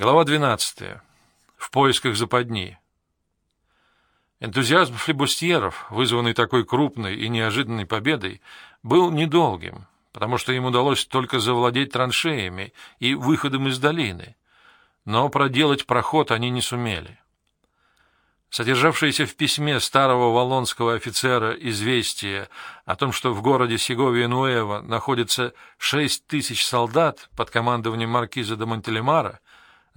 Глава 12. В поисках западни. Энтузиазм флебустьеров, вызванный такой крупной и неожиданной победой, был недолгим, потому что им удалось только завладеть траншеями и выходом из долины, но проделать проход они не сумели. Содержавшееся в письме старого валлонского офицера известие о том, что в городе Сеговия-Нуэва находится шесть тысяч солдат под командованием маркиза де Монтелемара,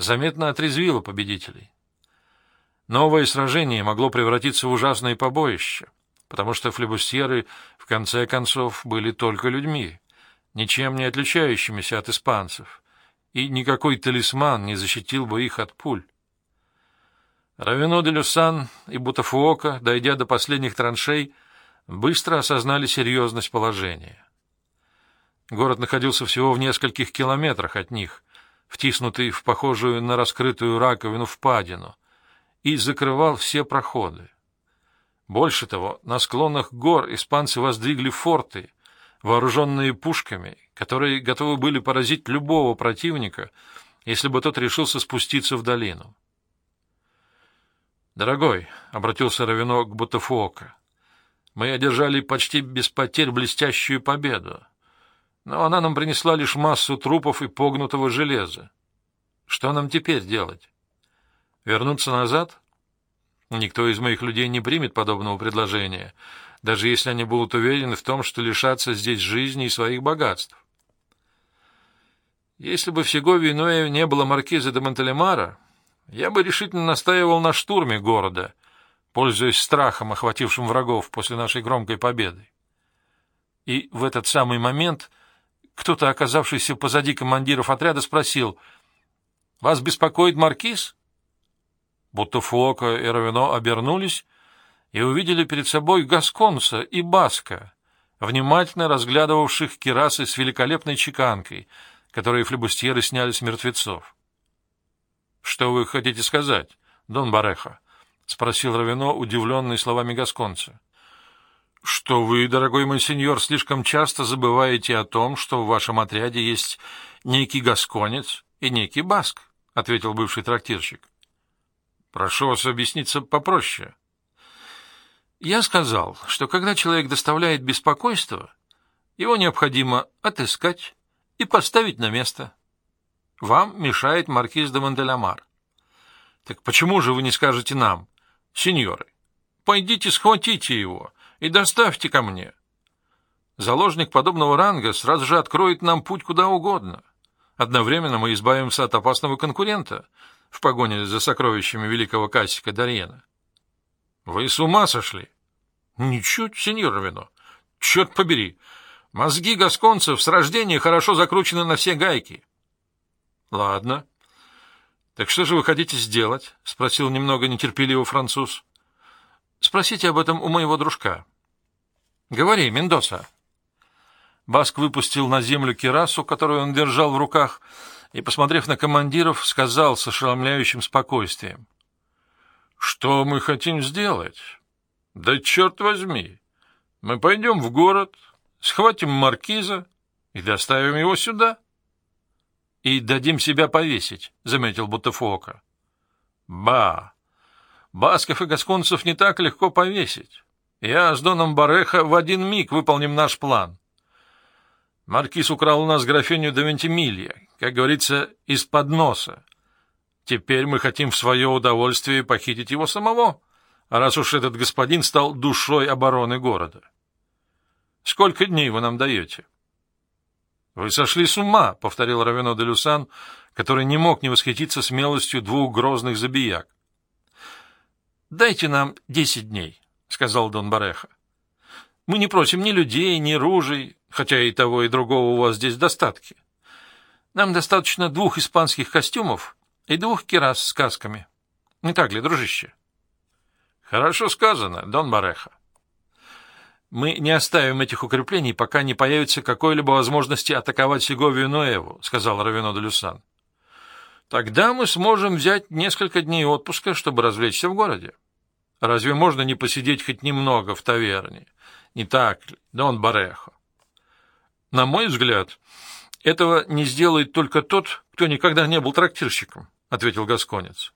заметно отрезвило победителей. Новое сражение могло превратиться в ужасное побоище, потому что флебустьеры в конце концов были только людьми, ничем не отличающимися от испанцев, и никакой талисман не защитил бы их от пуль. Равино де Люсан и Бутафуока, дойдя до последних траншей, быстро осознали серьезность положения. Город находился всего в нескольких километрах от них, втиснутый в похожую на раскрытую раковину впадину, и закрывал все проходы. Больше того, на склонах гор испанцы воздвигли форты, вооруженные пушками, которые готовы были поразить любого противника, если бы тот решился спуститься в долину. «Дорогой», — обратился Равино к Бутафуока, — «мы одержали почти без потерь блестящую победу, но она нам принесла лишь массу трупов и погнутого железа. Что нам теперь делать? Вернуться назад? Никто из моих людей не примет подобного предложения, даже если они будут уверены в том, что лишатся здесь жизни и своих богатств. Если бы в Сегове не было маркиза де Монтелемара, я бы решительно настаивал на штурме города, пользуясь страхом, охватившим врагов после нашей громкой победы. И в этот самый момент кто-то, оказавшийся позади командиров отряда, спросил, «Вас беспокоит маркиз?» Будто Фуока и Равино обернулись и увидели перед собой Гасконца и Баска, внимательно разглядывавших кирасы с великолепной чеканкой, которые флебустьеры сняли с мертвецов. — Что вы хотите сказать, Дон Бареха? — спросил Равино, удивленный словами гасконца. — Что вы, дорогой мой сеньор, слишком часто забываете о том, что в вашем отряде есть некий гасконец и некий баск, — ответил бывший трактирщик. — Прошу вас объясниться попроще. Я сказал, что когда человек доставляет беспокойство, его необходимо отыскать и поставить на место. — вам мешает маркиз де Манделямар. Так почему же вы не скажете нам, сеньоры, пойдите схватите его и доставьте ко мне? Заложник подобного ранга сразу же откроет нам путь куда угодно. Одновременно мы избавимся от опасного конкурента в погоне за сокровищами великого Кассика Дарьена. Вы с ума сошли? Ничуть, сеньор Равино. Черт побери! Мозги гасконцев с рождения хорошо закручены на все гайки. Ладно. Так что же вы хотите сделать? спросил немного нетерпеливо француз. Спросите об этом у моего дружка. Говори, Мендоса. Баск выпустил на землю кирасу, которую он держал в руках, и, посмотрев на командиров, сказал с ошеломляющим спокойствием. «Что мы хотим сделать? Да черт возьми! Мы пойдем в город, схватим маркиза и доставим его сюда». — И дадим себя повесить, — заметил Бутафока. — Ба! Басков и Гасконцев не так легко повесить. Я с Доном Бареха в один миг выполним наш план. Маркиз украл у нас графиню до Вентимилья, как говорится, из-под носа. Теперь мы хотим в свое удовольствие похитить его самого, раз уж этот господин стал душой обороны города. Сколько дней вы нам даете? — Вы сошли с ума, — повторил Равено де Люсан, который не мог не восхититься смелостью двух грозных забияк. — Дайте нам десять дней, — сказал Дон Бареха. — Мы не просим ни людей, ни ружей, хотя и того, и другого у вас здесь достатки. Нам достаточно двух испанских костюмов и двух кирас с касками. Не так ли, дружище? — Хорошо сказано, Дон Бареха. Мы не оставим этих укреплений, пока не появится какой-либо возможности атаковать Сеговию Ноеву, — сказал Равино де Люсан. Тогда мы сможем взять несколько дней отпуска, чтобы развлечься в городе. Разве можно не посидеть хоть немного в таверне? Не так ли, Дон Барехо? На мой взгляд, Этого не сделает только тот, кто никогда не был трактирщиком, — ответил Гасконец.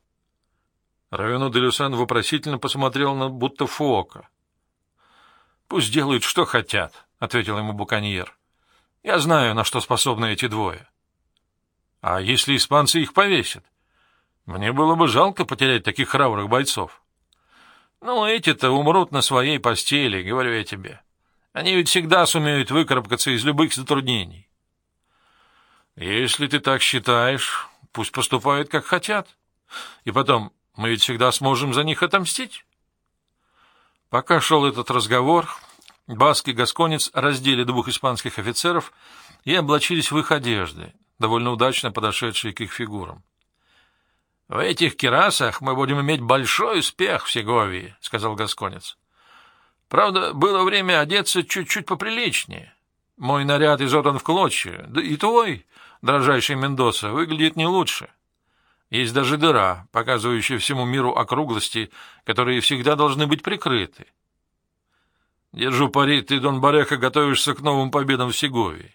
Равено де Люсан вопросительно посмотрел на будто Фуока. — Пусть делают, что хотят, — ответил ему Буканьер. — Я знаю, на что способны эти двое. — А если испанцы их повесят? Мне было бы жалко потерять таких храбрых бойцов. — Ну, эти-то умрут на своей постели, говорю я тебе. Они ведь всегда сумеют выкарабкаться из любых затруднений. Если ты так считаешь, пусть поступают, как хотят. И потом, мы ведь всегда сможем за них отомстить. Пока шел этот разговор, Баск и Гасконец раздели двух испанских офицеров и облачились в их одежды, довольно удачно подошедшие к их фигурам. — В этих керасах мы будем иметь большой успех в Сеговии, — сказал Гасконец. — Правда, было время одеться чуть-чуть поприличнее. Мой наряд изодан в клочья, да и твой, дрожайший Мендоса, выглядит не лучше. Есть даже дыра, показывающая всему миру округлости, которые всегда должны быть прикрыты. Держу пари, ты, Дон Бареха, готовишься к новым победам в Сеговии.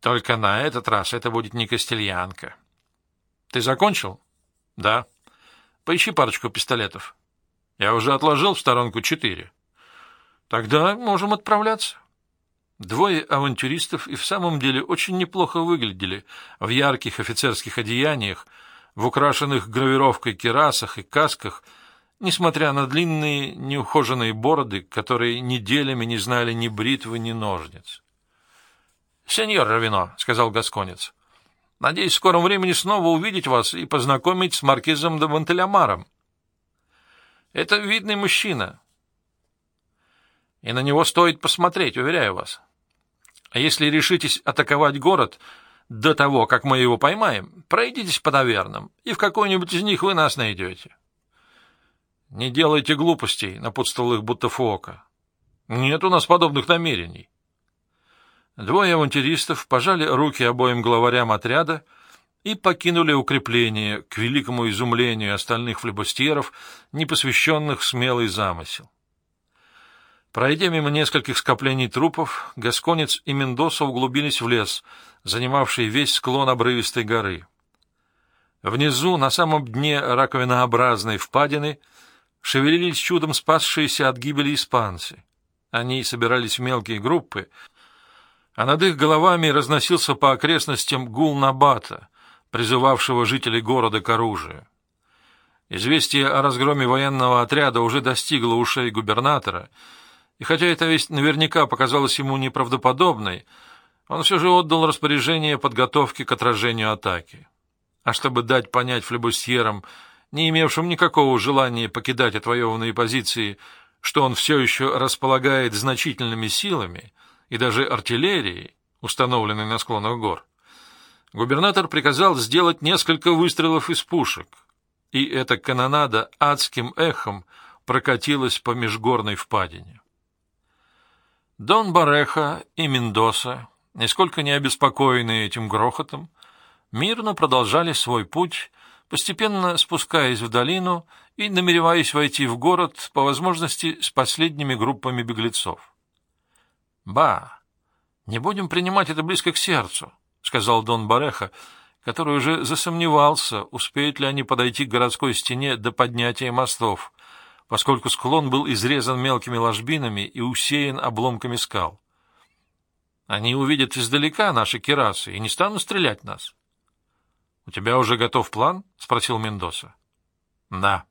Только на этот раз это будет не Костельянка. Ты закончил? Да. Поищи парочку пистолетов. Я уже отложил в сторонку четыре. Тогда можем отправляться. Двое авантюристов и в самом деле очень неплохо выглядели в ярких офицерских одеяниях, в украшенных гравировкой керасах и касках, несмотря на длинные неухоженные бороды, которые неделями не знали ни бритвы, ни ножниц. — Сеньор Равино, — сказал Гасконец, — надеюсь в скором времени снова увидеть вас и познакомить с маркизом де Монтелямаром. Это видный мужчина, и на него стоит посмотреть, уверяю вас. А если решитесь атаковать город до того, как мы его поймаем, пройдитесь по тавернам, и в какой-нибудь из них вы нас найдете. — Не делайте глупостей, — напутствовал их будто Фуока. — Нет у нас подобных намерений. Двое авантюристов пожали руки обоим главарям отряда и покинули укрепление к великому изумлению остальных флебустьеров, не посвященных смелый замысел. Пройдя мимо нескольких скоплений трупов, Гасконец и Мендоса углубились в лес, занимавший весь склон обрывистой горы. Внизу, на самом дне раковинообразной впадины, шевелились чудом спасшиеся от гибели испанцы. Они собирались в мелкие группы, а над их головами разносился по окрестностям гул Набата, призывавшего жителей города к оружию. Известие о разгроме военного отряда уже достигло ушей губернатора — и хотя эта весть наверняка показалась ему неправдоподобной, он все же отдал распоряжение подготовки к отражению атаки. А чтобы дать понять флебустьерам, не имевшим никакого желания покидать отвоеванные позиции, что он все еще располагает значительными силами и даже артиллерией, установленной на склонах гор, губернатор приказал сделать несколько выстрелов из пушек, и эта канонада адским эхом прокатилась по межгорной впадине. Дон Бареха и Мендоса, нисколько не обеспокоенные этим грохотом, мирно продолжали свой путь, постепенно спускаясь в долину и намереваясь войти в город, по возможности, с последними группами беглецов. — Ба, не будем принимать это близко к сердцу, — сказал Дон Бареха, который уже засомневался, успеют ли они подойти к городской стене до поднятия мостов, поскольку склон был изрезан мелкими ложбинами и усеян обломками скал. Они увидят издалека наши керасы и не станут стрелять нас. — У тебя уже готов план? — спросил Мендоса. — Да.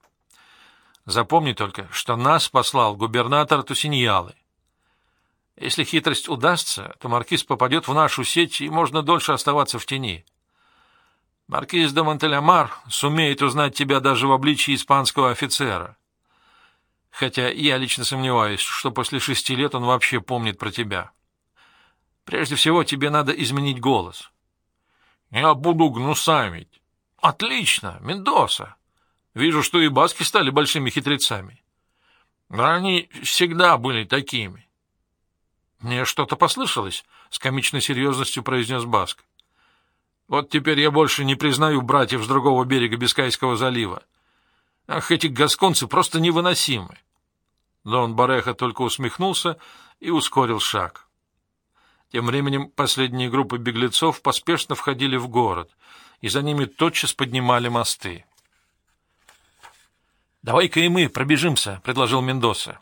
Запомни только, что нас послал губернатор Тусиньялы. Если хитрость удастся, то маркиз попадет в нашу сеть, и можно дольше оставаться в тени. Маркиз де Монтелямар сумеет узнать тебя даже в обличии испанского офицера хотя я лично сомневаюсь, что после шести лет он вообще помнит про тебя. Прежде всего, тебе надо изменить голос. Я буду гнусамить. Отлично, Мендоса. Вижу, что и баски стали большими хитрецами. Но они всегда были такими. Мне что-то послышалось, — с комичной серьезностью произнес Баск. Вот теперь я больше не признаю братьев с другого берега Бискайского залива. Ах, эти гасконцы просто невыносимы. Дон Бареха только усмехнулся и ускорил шаг. Тем временем последние группы беглецов поспешно входили в город, и за ними тотчас поднимали мосты. «Давай-ка и мы пробежимся», — предложил Мендоса.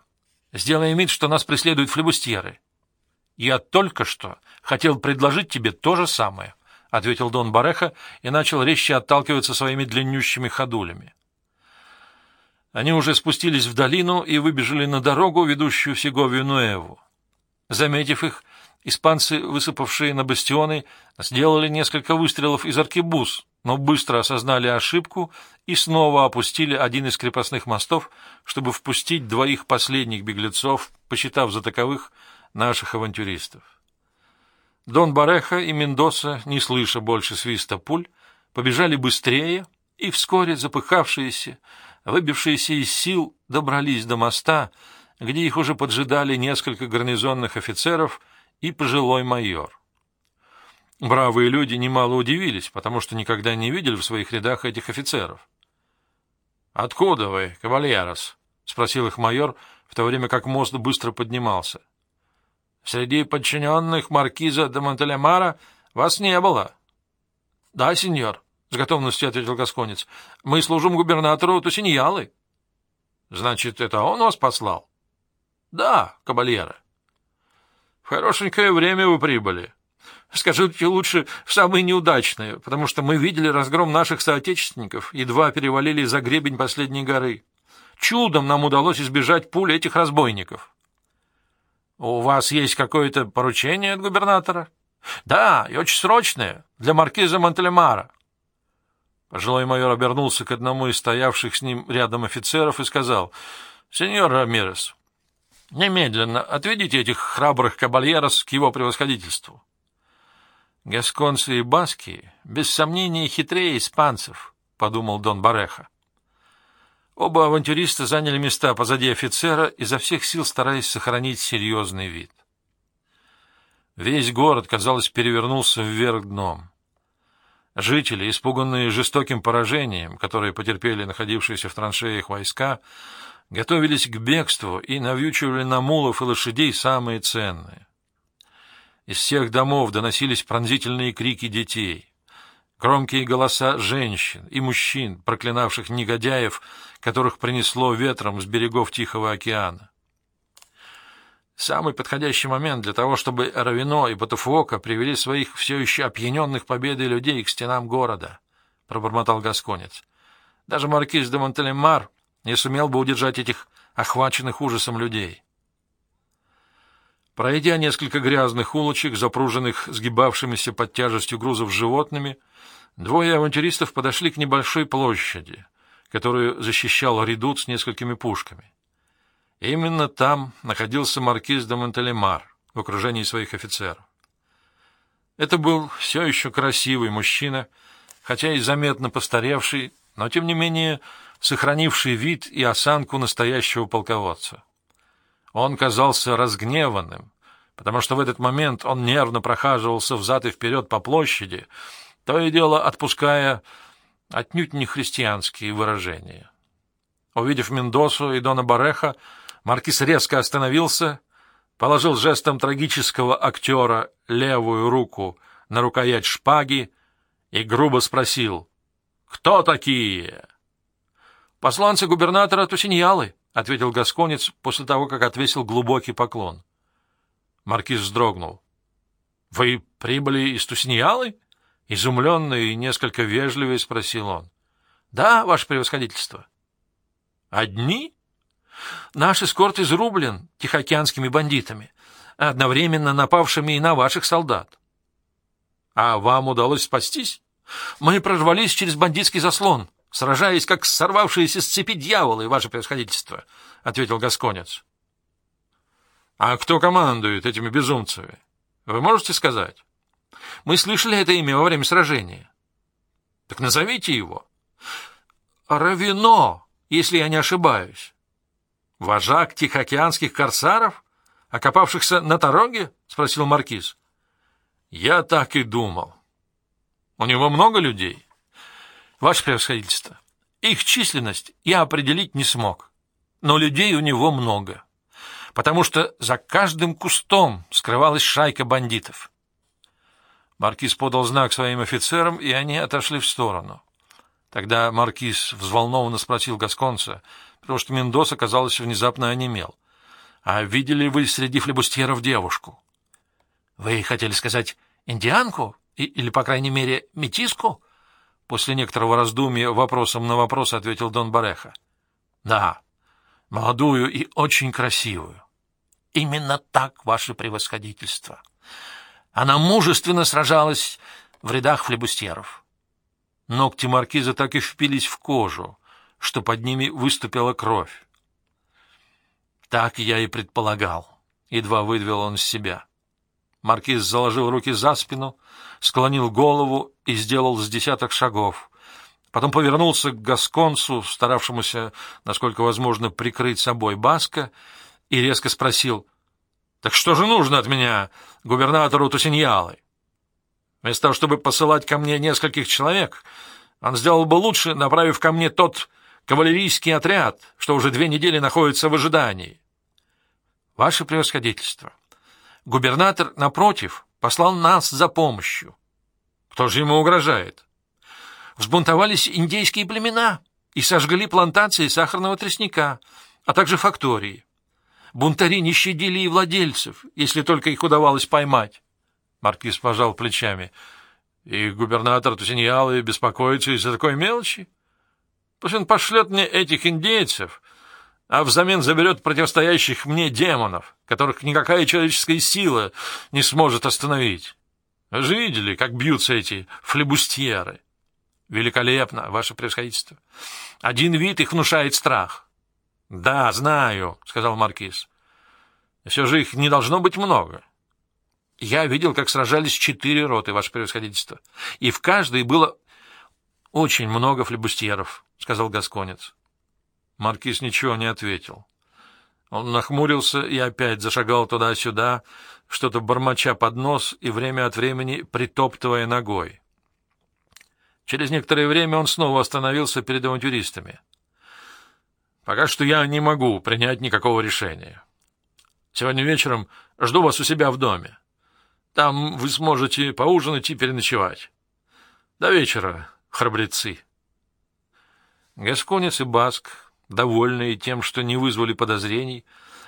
«Сделаем вид, что нас преследуют флебустьеры». «Я только что хотел предложить тебе то же самое», — ответил Дон Бареха и начал резче отталкиваться своими длиннющими ходулями. Они уже спустились в долину и выбежали на дорогу, ведущую в Сеговию-Нуэву. Заметив их, испанцы, высыпавшие на бастионы, сделали несколько выстрелов из аркебуз, но быстро осознали ошибку и снова опустили один из крепостных мостов, чтобы впустить двоих последних беглецов, посчитав за таковых наших авантюристов. Дон Бареха и Мендоса, не слыша больше свиста пуль, побежали быстрее и вскоре запыхавшиеся, выбившиеся из сил, добрались до моста, где их уже поджидали несколько гарнизонных офицеров и пожилой майор. Бравые люди немало удивились, потому что никогда не видели в своих рядах этих офицеров. «Откуда вы, кавальярос?» — спросил их майор, в то время как мост быстро поднимался. «Среди подчиненных маркиза де Монтелемара вас не было». «Да, сеньор», — с готовностью ответил Гасконец. — Мы служим губернатору Тусиньялы. — Значит, это он вас послал? — Да, кабальера. — В хорошенькое время вы прибыли. Скажите лучше, в самое неудачное, потому что мы видели разгром наших соотечественников, едва перевалили за гребень последней горы. Чудом нам удалось избежать пуль этих разбойников. — У вас есть какое-то поручение от губернатора? — Да, и очень срочное, для маркиза Монтелемара. Пожилой майор обернулся к одному из стоявших с ним рядом офицеров и сказал, «Сеньор Рамирес, немедленно отведите этих храбрых кабальерос к его превосходительству». «Гасконцы и баски, без сомнения, хитрее испанцев», — подумал Дон Бареха. Оба авантюриста заняли места позади офицера, изо всех сил стараясь сохранить серьезный вид. Весь город, казалось, перевернулся вверх дном. Жители, испуганные жестоким поражением, которое потерпели находившиеся в траншеях войска, готовились к бегству и навьючивали на мулов и лошадей самые ценные. Из всех домов доносились пронзительные крики детей, громкие голоса женщин и мужчин, проклинавших негодяев, которых принесло ветром с берегов Тихого океана. Самый подходящий момент для того, чтобы Равино и Батуфуока привели своих все еще опьяненных победой людей к стенам города, — пробормотал Гасконец. Даже маркиз де Монтелемар не сумел бы удержать этих охваченных ужасом людей. Пройдя несколько грязных улочек, запруженных сгибавшимися под тяжестью грузов животными, двое авантюристов подошли к небольшой площади, которую защищал редут с несколькими пушками. Именно там находился маркиз де Монтелемар в окружении своих офицеров. Это был все еще красивый мужчина, хотя и заметно постаревший, но, тем не менее, сохранивший вид и осанку настоящего полководца. Он казался разгневанным, потому что в этот момент он нервно прохаживался взад и вперед по площади, то и дело отпуская отнюдь не христианские выражения. Увидев Мендосу и Дона Бареха, Маркиз резко остановился, положил жестом трагического актера левую руку на рукоять шпаги и грубо спросил «Кто такие?» «Посланцы губернатора Тусиньялы», — ответил Гасконец после того, как отвесил глубокий поклон. Маркиз вздрогнул. «Вы прибыли из Тусиньялы?» Изумленный и несколько вежливый спросил он. «Да, ваше превосходительство». «Одни?» Наш эскорт изрублен тихоокеанскими бандитами, одновременно напавшими и на ваших солдат. А вам удалось спастись? Мы прорвались через бандитский заслон, сражаясь, как сорвавшиеся с цепи дьяволы, ваше превосходительство, — ответил Гасконец. — А кто командует этими безумцами? Вы можете сказать? Мы слышали это имя во время сражения. — Так назовите его. — Равино, если я не ошибаюсь. — Вожак тихоокеанских корсаров, окопавшихся на Тароге? — спросил маркиз. — Я так и думал. — У него много людей? — Ваше превосходительство, их численность я определить не смог, но людей у него много. потому что за каждым кустом скрывалась шайка бандитов. Маркиз подал знак своим офицерам, и они отошли в сторону. Тогда маркиз взволнованно спросил Гасконца, потому что Мендоса, казалось, внезапно онемел. «А видели вы среди флебустьеров девушку?» «Вы хотели сказать индианку? И, или, по крайней мере, метиску?» После некоторого раздумья вопросом на вопрос ответил Дон Бареха. «Да, молодую и очень красивую». «Именно так, ваше превосходительство. Она мужественно сражалась в рядах флебустьеров». Ногти маркиза так и впились в кожу, что под ними выступила кровь. Так я и предполагал. Едва выдвел он из себя. Маркиз заложил руки за спину, склонил голову и сделал с десяток шагов. Потом повернулся к Гасконцу, старавшемуся, насколько возможно, прикрыть собой Баска, и резко спросил, «Так что же нужно от меня, губернатору Тусиньялы?» Вместо того, чтобы посылать ко мне нескольких человек, он сделал бы лучше, направив ко мне тот кавалерийский отряд, что уже две недели находится в ожидании. Ваше превосходительство, губернатор, напротив, послал нас за помощью. Кто же ему угрожает? Взбунтовались индейские племена и сожгли плантации сахарного тростника, а также фактории. Бунтари не щадили и владельцев, если только их удавалось поймать. Маркиз пожал плечами. И губернатор Тусиньялы беспокоится из-за такой мелочи? Пусть он пошлет мне этих индейцев, а взамен заберет противостоящих мне демонов, которых никакая человеческая сила не сможет остановить. Вы же видели, как бьются эти флебустьеры? Великолепно, ваше превосходительство. Один вид их внушает страх. — Да, знаю, — сказал маркиз. — Все же их не должно быть много. Я видел, как сражались четыре роты, ваше превосходительство, и в каждой было очень много флебустьеров, — сказал Гасконец. Маркиз ничего не ответил. Он нахмурился и опять зашагал туда-сюда, что-то бормоча под нос и время от времени притоптывая ногой. Через некоторое время он снова остановился перед авантюристами. «Пока что я не могу принять никакого решения. Сегодня вечером жду вас у себя в доме. Там вы сможете поужинать и переночевать. До вечера, храбрецы». Гасконец и Баск, довольные тем, что не вызвали подозрений,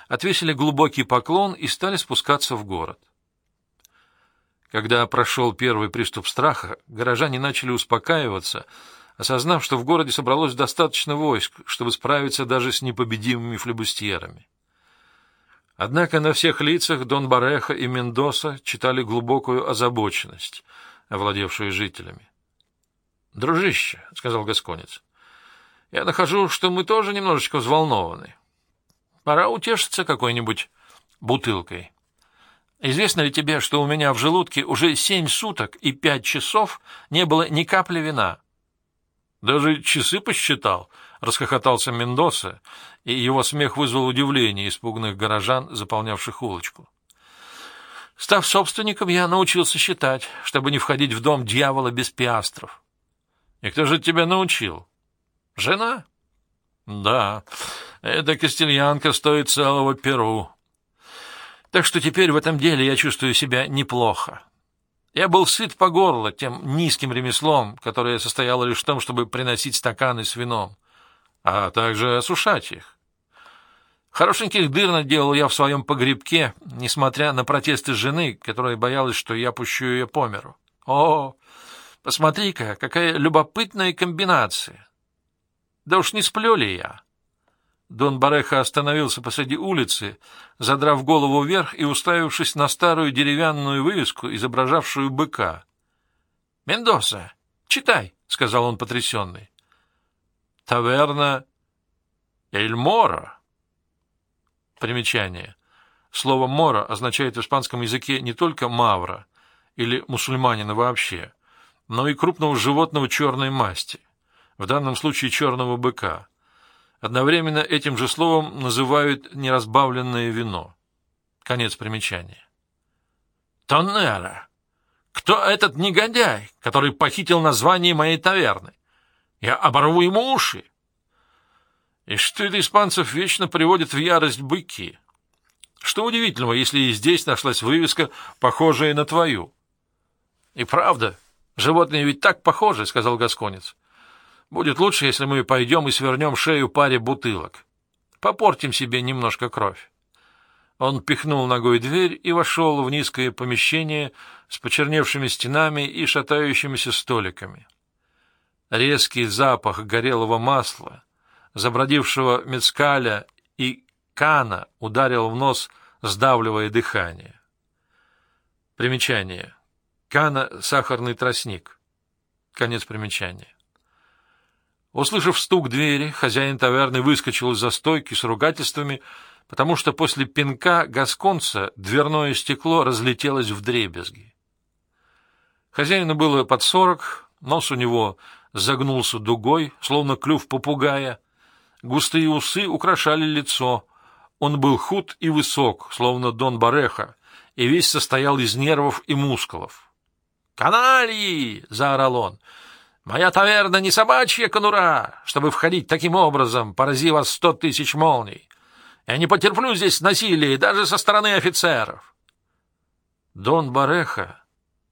отвесили глубокий поклон и стали спускаться в город. Когда прошел первый приступ страха, горожане начали успокаиваться, осознав, что в городе собралось достаточно войск, чтобы справиться даже с непобедимыми флебустьерами. Однако на всех лицах Дон Бареха и Мендоса читали глубокую озабоченность, овладевшую жителями. «Дружище», — сказал Гасконец, — «я нахожу, что мы тоже немножечко взволнованы. Пора утешиться какой-нибудь бутылкой. Известно ли тебе, что у меня в желудке уже семь суток и пять часов не было ни капли вина? Даже часы посчитал, — расхохотался Мендоса, и его смех вызвал удивление испуганных горожан, заполнявших улочку. Став собственником, я научился считать, чтобы не входить в дом дьявола без пиастров. И кто же тебя научил? Жена? Да. Эта костельянка стоит целого перу. Так что теперь в этом деле я чувствую себя неплохо. Я был сыт по горло тем низким ремеслом, которое состояло лишь в том, чтобы приносить стаканы с вином, а также осушать их. Хорошеньких дыр наделал я в своем погребке, несмотря на протесты жены, которая боялась, что я пущу ее по миру. О, посмотри-ка, какая любопытная комбинация! Да уж не сплю ли я? Дон Бареха остановился посреди улицы, задрав голову вверх и уставившись на старую деревянную вывеску, изображавшую быка. — Мендоса, читай, — сказал он потрясенный. — Таверна Эль Моро. Примечание. Слово «моро» означает в испанском языке не только «мавра» или «мусульманина» вообще, но и крупного животного черной масти, в данном случае черного быка. Одновременно этим же словом называют неразбавленное вино. Конец примечания. Тоннера! Кто этот негодяй, который похитил название моей таверны? Я оборву ему уши. И что это испанцев вечно приводит в ярость быки? Что удивительного, если и здесь нашлась вывеска, похожая на твою? — И правда, животные ведь так похожи, — сказал Гасконец. — Будет лучше, если мы пойдем и свернем шею паре бутылок. Попортим себе немножко кровь. Он пихнул ногой дверь и вошел в низкое помещение с почерневшими стенами и шатающимися столиками. Резкий запах горелого масла, забродившего мецкаля и кана ударил в нос, сдавливая дыхание. Примечание. Кана — сахарный тростник. Конец примечания. Услышав стук двери, хозяин таверны выскочил из-за стойки с ругательствами, потому что после пинка гасконца дверное стекло разлетелось в дребезги. Хозяину было под сорок, нос у него загнулся дугой, словно клюв попугая, густые усы украшали лицо, он был худ и высок, словно Дон Бареха, и весь состоял из нервов и мускулов. «Канальи!» — заорал он. «Моя таверна не собачья конура, чтобы входить таким образом, порази вас сто тысяч молний. Я не потерплю здесь насилия даже со стороны офицеров. Дон Бареха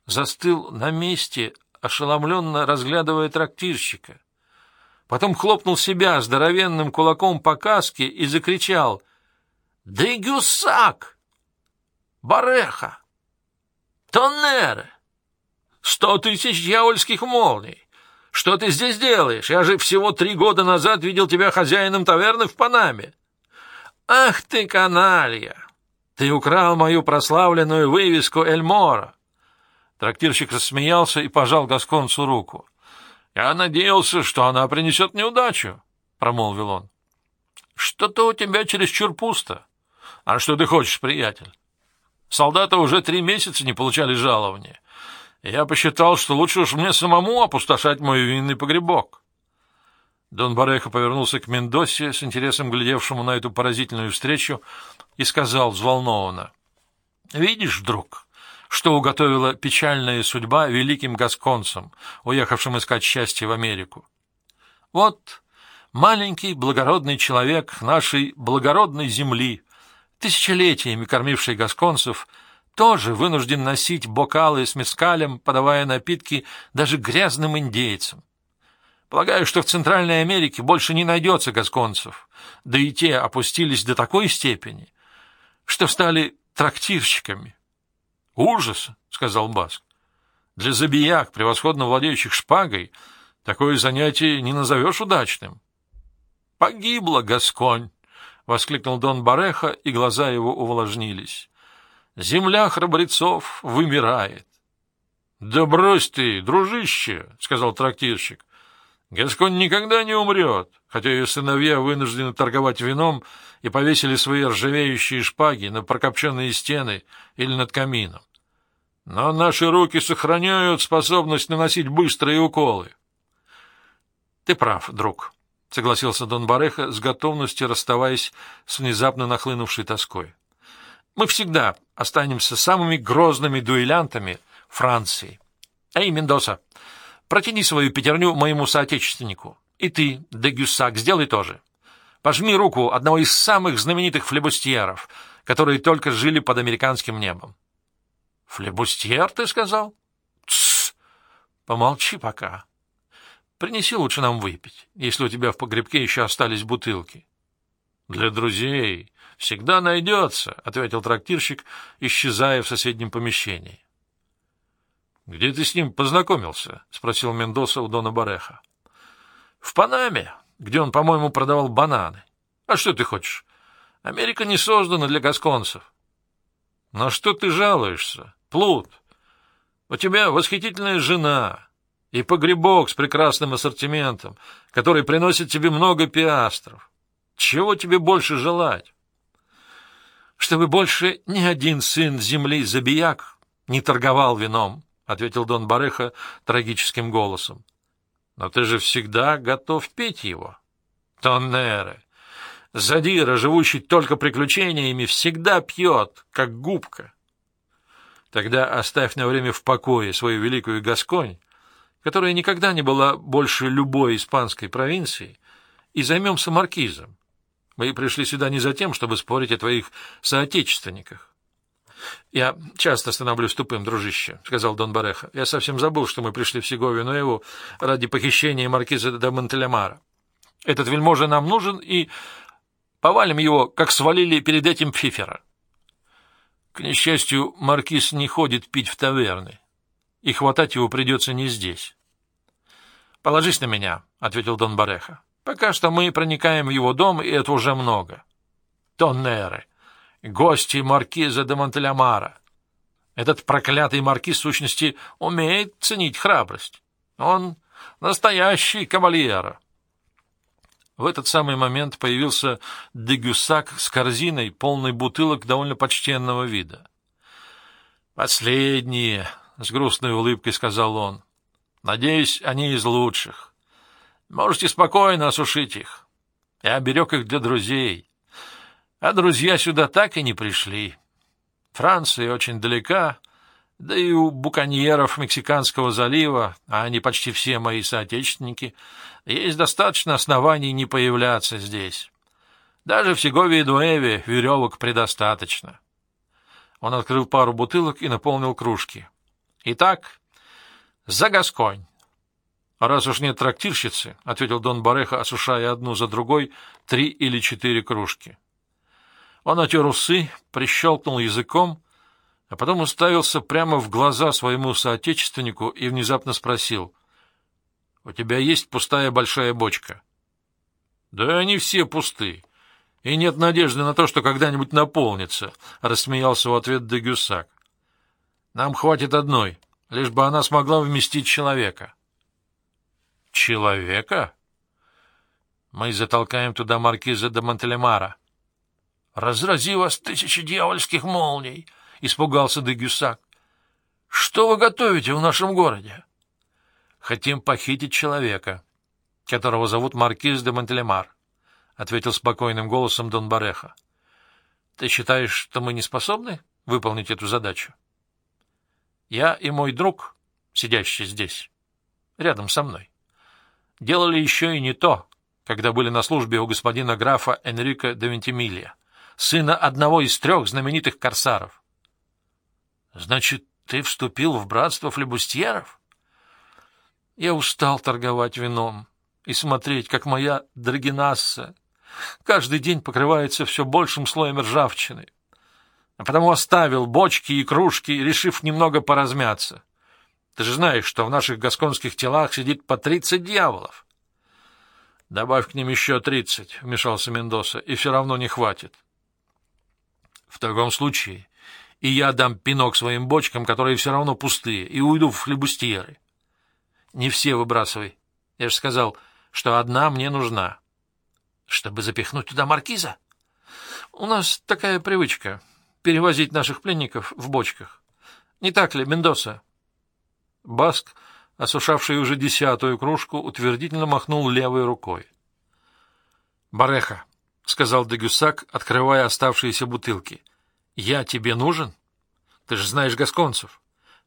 застыл на месте, ошеломленно разглядывая трактирщика. Потом хлопнул себя здоровенным кулаком по каске и закричал «Дегюсак! Бареха! Тоннеры! Сто тысяч дьявольских молний! Что ты здесь делаешь? Я же всего три года назад видел тебя хозяином таверны в Панаме!» «Ах ты, каналья! Ты украл мою прославленную вывеску Эльмора!» Трактирщик рассмеялся и пожал Гасконцу руку. «Я надеялся, что она принесет неудачу», — промолвил он. «Что-то у тебя чересчур пусто. А что ты хочешь, приятель? Солдаты уже три месяца не получали жалования. Я посчитал, что лучше уж мне самому опустошать мой винный погребок». Дон Барехо повернулся к Мендосе, с интересом глядевшему на эту поразительную встречу, и сказал взволнованно. — Видишь, друг, что уготовила печальная судьба великим гасконцам, уехавшим искать счастье в Америку? Вот маленький благородный человек нашей благородной земли, тысячелетиями кормивший гасконцев, тоже вынужден носить бокалы с мескалем, подавая напитки даже грязным индейцам. Полагаю, что в Центральной Америке больше не найдется гасконцев, да и те опустились до такой степени, что стали трактирщиками. — Ужас, — сказал Баск. — Для забияк, превосходно владеющих шпагой, такое занятие не назовешь удачным. — Погибла Гасконь! — воскликнул Дон Бареха, и глаза его увлажнились. — Земля храбрецов вымирает. — Да брось ты, дружище, — сказал трактирщик. Гасконь никогда не умрет, хотя ее сыновья вынуждены торговать вином и повесили свои ржавеющие шпаги на прокопченные стены или над камином. Но наши руки сохраняют способность наносить быстрые уколы. — Ты прав, друг, — согласился Дон Бареха, с готовностью расставаясь с внезапно нахлынувшей тоской. — Мы всегда останемся самыми грозными дуэлянтами Франции. Эй, Мендоса! — Протяни свою пятерню моему соотечественнику. И ты, Дегюссак, сделай то же. Пожми руку одного из самых знаменитых флебустьеров, которые только жили под американским небом. — Флебустьер, ты сказал? — Тссс! Помолчи пока. Принеси лучше нам выпить, если у тебя в погребке еще остались бутылки. — Для друзей всегда найдется, — ответил трактирщик, исчезая в соседнем помещении. Где ты с ним познакомился? — спросил Мендоса у Дона Бареха. — В Панаме, где он, по-моему, продавал бананы. А что ты хочешь? Америка не создана для гасконцев. — На что ты жалуешься, Плут? У тебя восхитительная жена и погребок с прекрасным ассортиментом, который приносит тебе много пиастров. Чего тебе больше желать? Чтобы больше ни один сын земли забияк не торговал вином, — ответил Дон Барыха трагическим голосом. — Но ты же всегда готов пить его. Тоннеры! Задира, живущий только приключениями, всегда пьет, как губка. Тогда оставь на время в покое свою великую Гасконь, которая никогда не была больше любой испанской провинции, и займемся маркизом. Мы пришли сюда не за тем, чтобы спорить о твоих соотечественниках. — Я часто становлюсь тупым, дружище, — сказал Дон Бареха. — Я совсем забыл, что мы пришли в Сеговию Ноеву ради похищения маркиза де Монтелемара. Этот вельможа нам нужен, и повалим его, как свалили перед этим Пфифера. К несчастью, маркиз не ходит пить в таверны, и хватать его придется не здесь. — Положись на меня, — ответил Дон Бареха. — Пока что мы проникаем в его дом, и это уже много. Тоннеры, гости маркиза де Монтелямара. Этот проклятый маркиз, в сущности, умеет ценить храбрость. Он настоящий кавальера. В этот самый момент появился дегюсак с корзиной, полной бутылок довольно почтенного вида. «Последние», — с грустной улыбкой сказал он. Надеюсь, они из лучших. Можете спокойно осушить их. Я берег их для друзей. А друзья сюда так и не пришли. Франция очень далека, да и у буконьеров Мексиканского залива, а они почти все мои соотечественники, есть достаточно оснований не появляться здесь. Даже в Сегове и Дуэве веревок предостаточно. Он открыл пару бутылок и наполнил кружки. Итак, за Гасконь. — Раз уж нет трактирщицы, — ответил Дон Бареха, осушая одну за другой три или четыре кружки. Он отер усы, прищелкнул языком, а потом уставился прямо в глаза своему соотечественнику и внезапно спросил. — У тебя есть пустая большая бочка? — Да они все пусты, и нет надежды на то, что когда-нибудь наполнится, — рассмеялся в ответ Дегюсак. — Нам хватит одной. — лишь бы она смогла вместить человека. Человека? Мы затолкаем туда маркиза де Монтелемара. Разрази вас тысячи дьявольских молний, испугался де Гюсак. Что вы готовите в нашем городе? Хотим похитить человека, которого зовут маркиз де Монтелемар, ответил спокойным голосом Дон Бареха. Ты считаешь, что мы не способны выполнить эту задачу? Я и мой друг, сидящий здесь, рядом со мной, делали еще и не то, когда были на службе у господина графа Энрико де Вентимилья, сына одного из трех знаменитых корсаров. — Значит, ты вступил в братство флебустьеров? Я устал торговать вином и смотреть, как моя драгинасса каждый день покрывается все большим слоем ржавчины а потому оставил бочки и кружки, решив немного поразмяться. Ты же знаешь, что в наших гасконских телах сидит по тридцать дьяволов. — Добавь к ним еще тридцать, — вмешался Мендоса, — и все равно не хватит. — В таком случае и я дам пинок своим бочкам, которые все равно пустые, и уйду в хлебустьеры. — Не все выбрасывай. Я же сказал, что одна мне нужна. — Чтобы запихнуть туда маркиза? — У нас такая привычка перевозить наших пленников в бочках. Не так ли, Мендоса? Баск, осушавший уже десятую кружку, утвердительно махнул левой рукой. «Бареха», — сказал Дегюсак, открывая оставшиеся бутылки, — «я тебе нужен? Ты же знаешь гасконцев.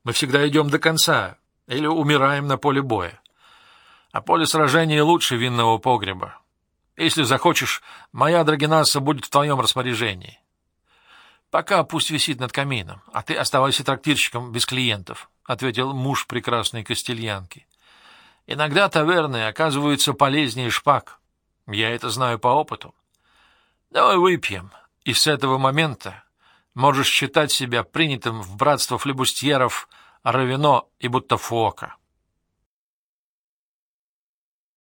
Мы всегда идем до конца или умираем на поле боя. А поле сражения лучше винного погреба. Если захочешь, моя драгинаса будет в твоем распоряжении. Пока пусть висит над камином, а ты оставайся трактирщиком без клиентов, — ответил муж прекрасной костельянки. Иногда таверны оказываются полезнее шпаг. Я это знаю по опыту. Давай выпьем, и с этого момента можешь считать себя принятым в братство флебустьеров Равино и Буттафока.